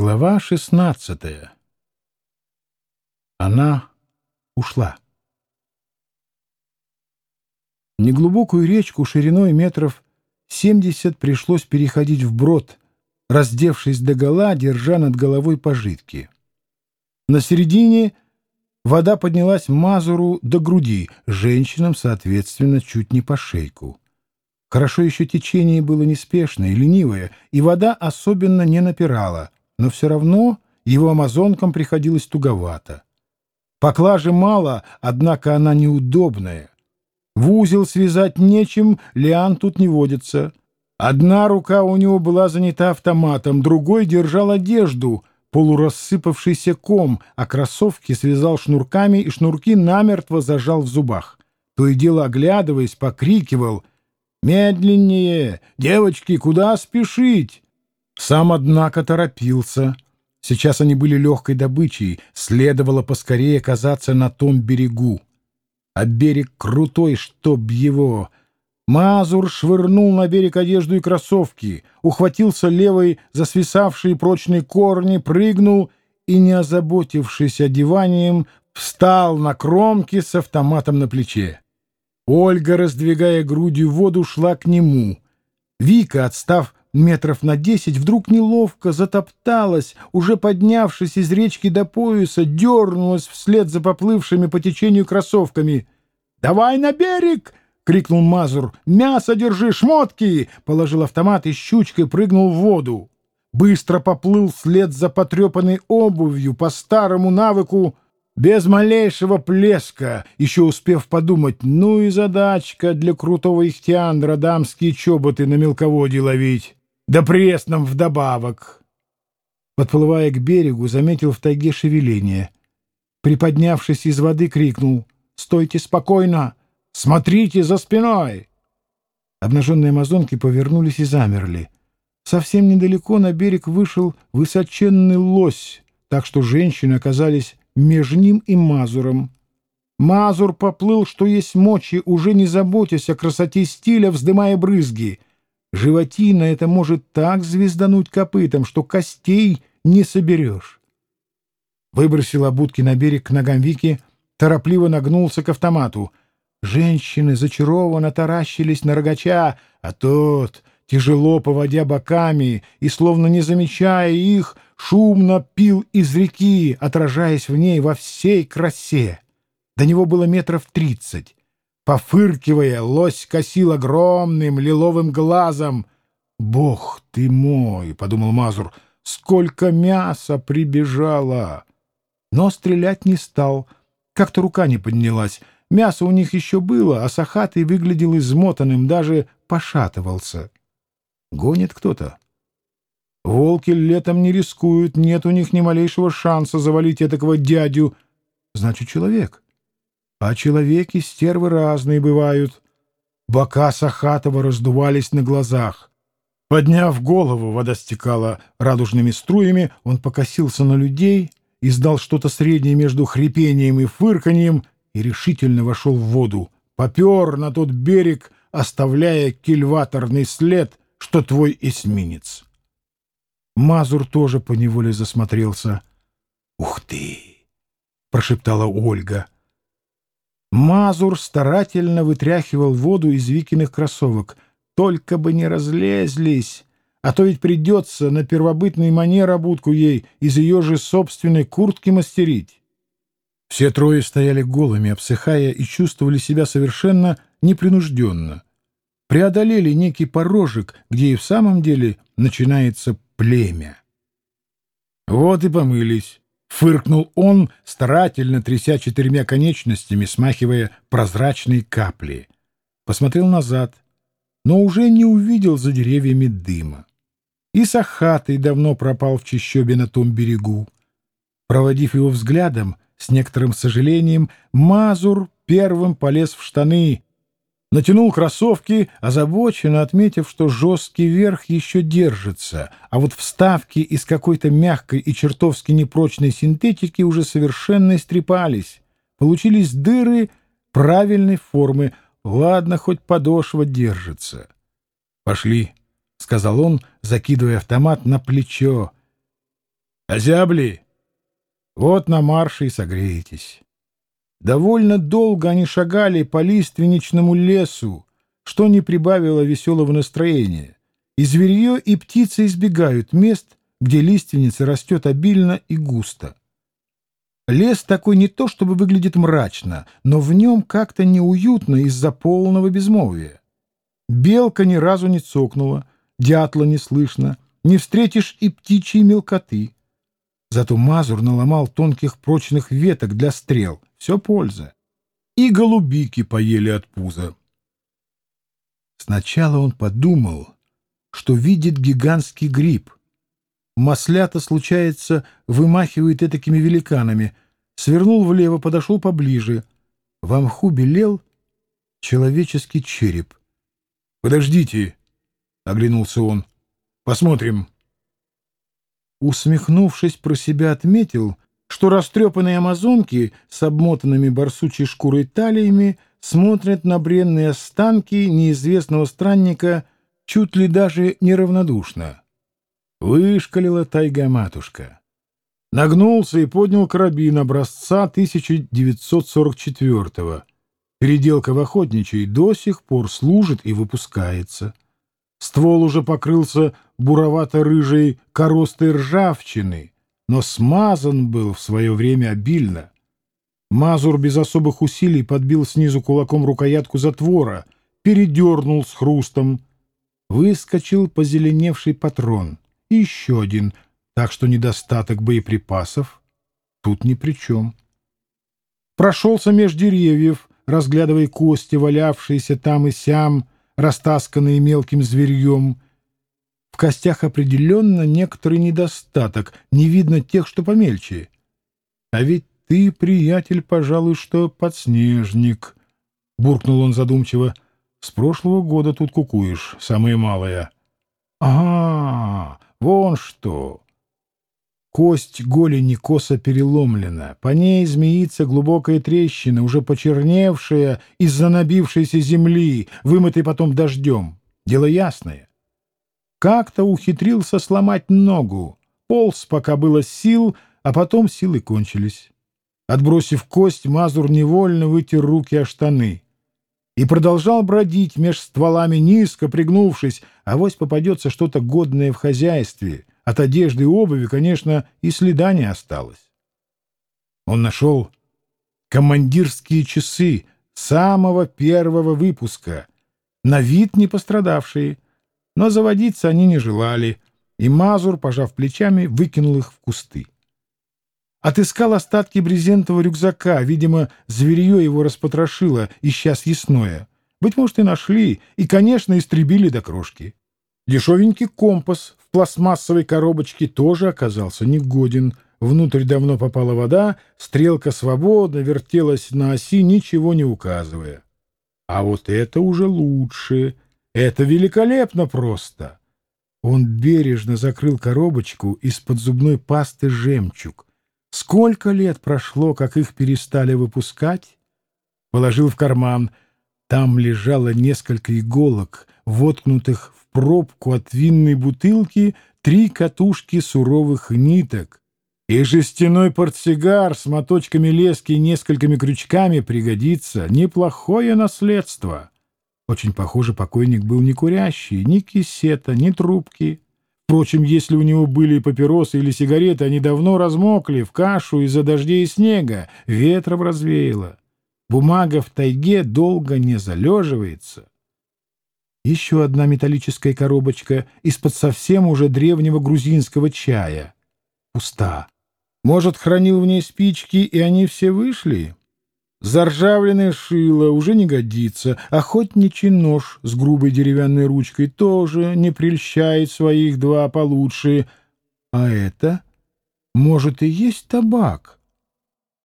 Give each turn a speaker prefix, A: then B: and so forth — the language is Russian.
A: Глава шестнадцатая. Она ушла. Неглубокую речку шириной метров семьдесят пришлось переходить вброд, раздевшись догола, держа над головой пожитки. На середине вода поднялась Мазуру до груди, женщинам, соответственно, чуть не по шейку. Хорошо еще течение было неспешное, ленивое, и вода особенно не напирала — но все равно его амазонкам приходилось туговато. Поклажи мало, однако она неудобная. В узел связать нечем, лиан тут не водится. Одна рука у него была занята автоматом, другой держал одежду, полурассыпавшийся ком, а кроссовки связал шнурками и шнурки намертво зажал в зубах. То и дело оглядываясь, покрикивал «Медленнее! Девочки, куда спешить?» Сам, однако, торопился. Сейчас они были легкой добычей, следовало поскорее оказаться на том берегу. А берег крутой, чтоб его... Мазур швырнул на берег одежду и кроссовки, ухватился левой за свисавшие прочные корни, прыгнул и, не озаботившись одеванием, встал на кромке с автоматом на плече. Ольга, раздвигая грудью воду, шла к нему. Вика, отстав метров на десять, вдруг неловко затопталась, уже поднявшись из речки до пояса, дернулась вслед за поплывшими по течению кроссовками. «Давай на берег!» — крикнул Мазур. «Мясо держи, шмотки!» — положил автомат и щучкой прыгнул в воду. Быстро поплыл вслед за потрепанной обувью по старому навыку без малейшего плеска, еще успев подумать, ну и задачка для крутого ихтиандра дамские чоботы на мелководье ловить. Да пресном вдобавок. Подплывая к берегу, заметил в тайге шевеление. Приподнявшись из воды, крикнул «Стойте спокойно! Смотрите за спиной!» Обнаженные амазонки повернулись и замерли. Совсем недалеко на берег вышел высоченный лось, так что женщины оказались между ним и Мазуром. Мазур поплыл, что есть мочи, уже не заботясь о красоте стиля, вздымая брызги — Животина это может так звездануть копытом, что костей не соберешь. Выбросил обутки на берег к ногам Вики, торопливо нагнулся к автомату. Женщины зачарованно таращились на рогача, а тот, тяжело поводя боками и словно не замечая их, шумно пил из реки, отражаясь в ней во всей красе. До него было метров тридцать. Пофыркивая, лось косил огромным лиловым глазом. «Бог ты мой!» — подумал Мазур. «Сколько мяса прибежало!» Но стрелять не стал. Как-то рука не поднялась. Мясо у них еще было, а Сахатый выглядел измотанным, даже пошатывался. Гонит кто-то. Волки летом не рискуют, нет у них ни малейшего шанса завалить этакого дядю. Значит, человек. А человеки стервы разные бывают. Бока Сахатова раздувались на глазах. Подняв голову, вода стекала радужными струями, он покосился на людей, издал что-то среднее между хрипением и фырканьем и решительно вошел в воду. Попер на тот берег, оставляя кильваторный след, что твой эсминец. Мазур тоже поневоле засмотрелся. «Ух ты!» — прошептала Ольга — Мазур старательно вытряхивал воду из Викиных кроссовок. Только бы не разлезлись, а то ведь придется на первобытный манер обутку ей из ее же собственной куртки мастерить. Все трое стояли голыми, обсыхая, и чувствовали себя совершенно непринужденно. Преодолели некий порожек, где и в самом деле начинается племя. Вот и помылись. Фыркнул он, старательно тряся четырьмя конечностями, смахивая прозрачные капли. Посмотрел назад, но уже не увидел за деревьями дыма. И Сахатый давно пропал в чащобе на том берегу. Проводив его взглядом, с некоторым сожалением, Мазур первым полез в штаны, Натянул кроссовки, озабоченно отметив, что жесткий верх еще держится, а вот вставки из какой-то мягкой и чертовски непрочной синтетики уже совершенно истрепались. Получились дыры правильной формы. Ладно, хоть подошва держится. «Пошли», — сказал он, закидывая автомат на плечо. Озябли? Вот на марше и согреетесь. Довольно долго они шагали по лиственничному лесу, что не прибавило веселого настроения. И зверье, и птицы избегают мест, где лиственница растет обильно и густо. Лес такой не то чтобы выглядит мрачно, но в нем как-то неуютно из-за полного безмолвия. Белка ни разу не цокнула, дятла не слышно, не встретишь и птичьей мелкоты. Зато Мазур наломал тонких прочных веток для стрел. Все польза. И голубики поели от пуза. Сначала он подумал, что видит гигантский гриб. Маслята, случается, вымахивает этакими великанами. Свернул влево, подошел поближе. В мху белел человеческий череп. «Подождите!» — оглянулся он. «Посмотрим». Усмехнувшись про себя, отметил, что растрепанные амазонки с обмотанными барсучей шкурой талиями смотрят на бренные останки неизвестного странника чуть ли даже неравнодушно. Вышкалила тайга-матушка. Нагнулся и поднял карабин образца 1944-го. Переделка в охотничий до сих пор служит и выпускается. Ствол уже покрылся буровато-рыжей коростой ржавчины, но смазан был в свое время обильно. Мазур без особых усилий подбил снизу кулаком рукоятку затвора, передернул с хрустом. Выскочил позеленевший патрон. Еще один, так что недостаток боеприпасов тут ни при чем. Прошелся меж деревьев, разглядывая кости, валявшиеся там и сям, растасканные мелким зверьем. В костях определенно некоторый недостаток, не видно тех, что помельче. А ведь ты, приятель, пожалуй, что подснежник, — буркнул он задумчиво. — С прошлого года тут кукуешь, самое малое. — Ага, вон что! Кость голени косо переломлена, по ней змеится глубокая трещина, уже почерневшая из-за набившейся земли, вымытой потом дождем. Дело ясное. Как-то ухитрился сломать ногу, полз, пока было сил, а потом силы кончились. Отбросив кость, Мазур невольно вытер руки о штаны и продолжал бродить меж стволами низко, пригнувшись, а вось попадется что-то годное в хозяйстве — от одежды и обуви, конечно, и следа не осталось. Он нашел командирские часы самого первого выпуска, на вид не пострадавшие, но заводиться они не желали, и Мазур, пожав плечами, выкинул их в кусты. Отыскал остатки брезентового рюкзака, видимо, зверье его распотрошило, ища съестное. Быть может, и нашли, и, конечно, истребили до крошки. Дешевенький компас в пластмассовой коробочке тоже оказался негоден. Внутрь давно попала вода, стрелка свободно вертелась на оси, ничего не указывая. А вот это уже лучше. Это великолепно просто. Он бережно закрыл коробочку из-под зубной пасты «Жемчуг». Сколько лет прошло, как их перестали выпускать? Положил в карман. Там лежало несколько иголок, воткнутых пробку от винной бутылки три катушки суровых ниток. И жестяной портсигар с моточками лески и несколькими крючками пригодится. Неплохое наследство. Очень похоже, покойник был не курящий, ни кисета, ни трубки. Впрочем, если у него были папиросы или сигареты, они давно размокли в кашу из-за дождей и снега, ветром развеяло. Бумага в тайге долго не залеживается. Еще одна металлическая коробочка из-под совсем уже древнего грузинского чая. Пуста. Может, хранил в ней спички, и они все вышли? Заржавленное шило уже не годится. Охотничий нож с грубой деревянной ручкой тоже не прельщает своих два получше. А это, может, и есть табак.